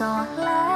走了。